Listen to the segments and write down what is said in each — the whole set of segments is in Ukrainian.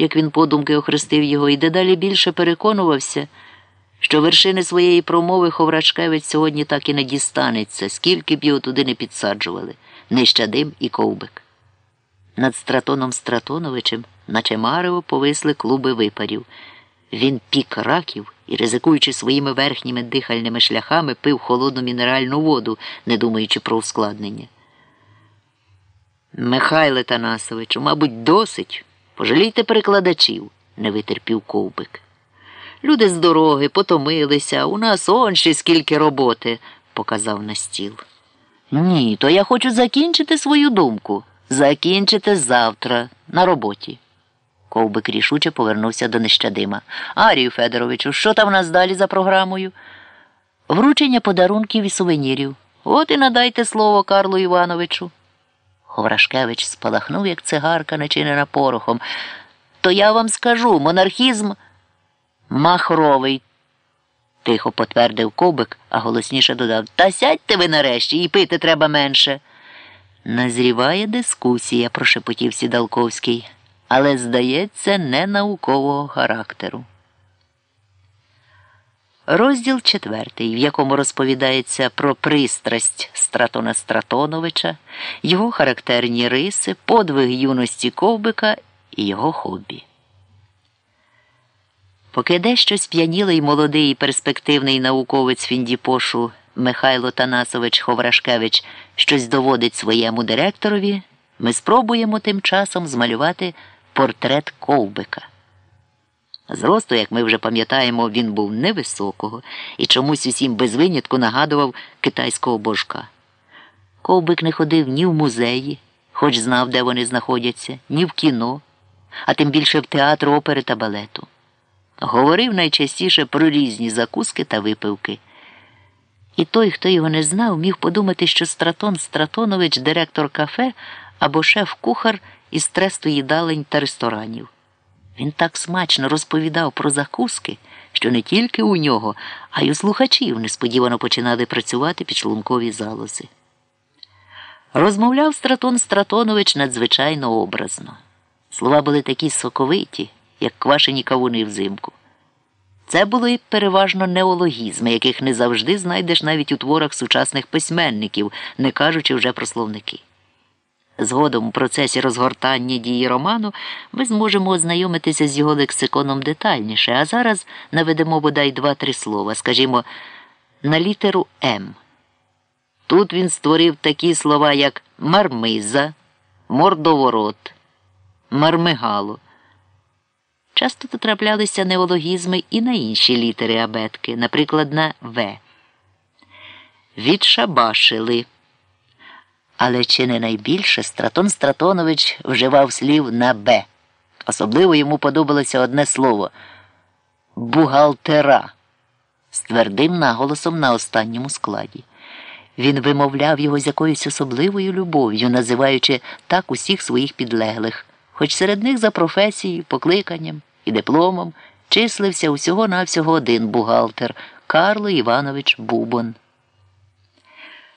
як він подумки охрестив його, і дедалі більше переконувався, що вершини своєї промови Ховрачкевич сьогодні так і не дістанеться, скільки б його туди не підсаджували, Нещадим і ковбик. Над стратоном Стратоновичем, наче марево, повисли клуби випарів. Він пік раків і, ризикуючи своїми верхніми дихальними шляхами, пив холодну мінеральну воду, не думаючи про ускладнення. Михайле Танасовичу, мабуть, досить. Пожалійте перекладачів, не витерпів ковбик. Люди з дороги потомилися, у нас он ще скільки роботи, показав на стіл. Ні, то я хочу закінчити свою думку. Закінчити завтра на роботі. Ковбик рішуче повернувся до нещадима. Арію Федоровичу, що там у нас далі за програмою? Вручення подарунків і сувенірів. От і надайте слово Карлу Івановичу. Ховрашкевич спалахнув, як цигарка, начинена порохом. То я вам скажу, монархізм махровий, тихо потвердив ковбик, а голосніше додав Та сядьте ви нарешті і пити треба менше. Назріває дискусія, прошепотів Сідалковський, але, здається, не наукового характеру. Розділ четвертий, в якому розповідається про пристрасть Стратона Стратоновича, його характерні риси, подвиг юності ковбика і його хобі. Поки дещо сп'янілий молодий і перспективний науковець Фіндіпошу Михайло Танасович Ховрашкевич щось доводить своєму директорові, ми спробуємо тим часом змалювати портрет ковбика. Зросту, як ми вже пам'ятаємо, він був невисокого і чомусь усім без винятку нагадував китайського божка. Ковбик не ходив ні в музеї, хоч знав, де вони знаходяться, ні в кіно, а тим більше в театр опери та балету. Говорив найчастіше про різні закуски та випивки. І той, хто його не знав, міг подумати, що Стратон Стратонович директор кафе або шеф-кухар із тресту їдалень та ресторанів. Він так смачно розповідав про закуски, що не тільки у нього, а й у слухачів несподівано починали працювати підшлункові залози. Розмовляв Стратон Стратонович надзвичайно образно. Слова були такі соковиті, як квашені кавуни взимку. Це були переважно неологізми, яких не завжди знайдеш навіть у творах сучасних письменників, не кажучи вже про словники. Згодом у процесі розгортання дії роману ми зможемо ознайомитися з його лексиконом детальніше, а зараз наведемо бодай два-три слова, скажімо, на літеру М. Тут він створив такі слова, як мармиза, мордоворот, мармигало. Часто тут траплялися неологізми і на інші літери абетки, наприклад, на В. Відшабашили. Але чи не найбільше Стратон Стратонович вживав слів на Б. Особливо йому подобалося одне слово бухгалтера з твердим наголосом на останньому складі. Він вимовляв його з якоюсь особливою любов'ю, називаючи так усіх своїх підлеглих, хоч серед них за професією, покликанням і дипломом числився усього навсього один бухгалтер Карло Іванович Бубон.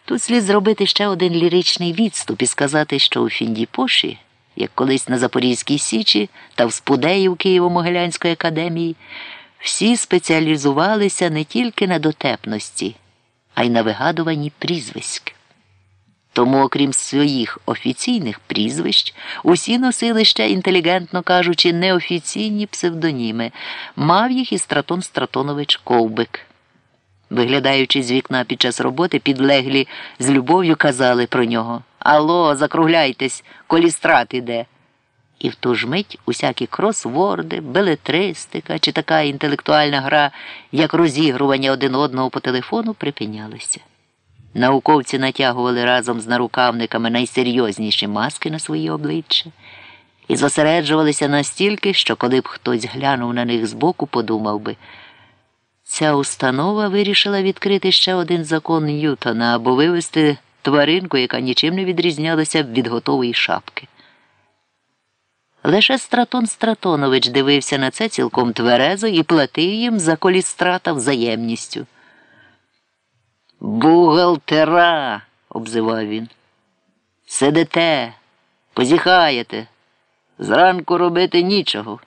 Тут слід зробити ще один ліричний відступ і сказати, що у Фіндіпоші, як колись на Запорізькій Січі та в Спудеї в Києво-Могилянської академії, всі спеціалізувалися не тільки на дотепності, а й на вигадуванні прізвиськ. Тому, окрім своїх офіційних прізвищ, усі носили ще, інтелігентно кажучи, неофіційні псевдоніми, мав їх і Стратон Стратонович Ковбик. Виглядаючи з вікна під час роботи, підлеглі з любов'ю казали про нього Алло, закругляйтесь, колістрат іде. І в ту ж мить усякі кросворди, белетристика чи така інтелектуальна гра, як розігрування один одного по телефону, припинялися. Науковці натягували разом з нарукавниками найсерйозніші маски на свої обличчя і зосереджувалися настільки, що коли б хтось глянув на них збоку, подумав би. Ця установа вирішила відкрити ще один закон Ньютона або вивести тваринку, яка нічим не відрізнялася від готової шапки. Лише Стратон Стратонович дивився на це цілком тверезо і платив їм за колістрата взаємністю. Бухгалтера, обзивав він. Сидите, позіхаєте, зранку робити нічого.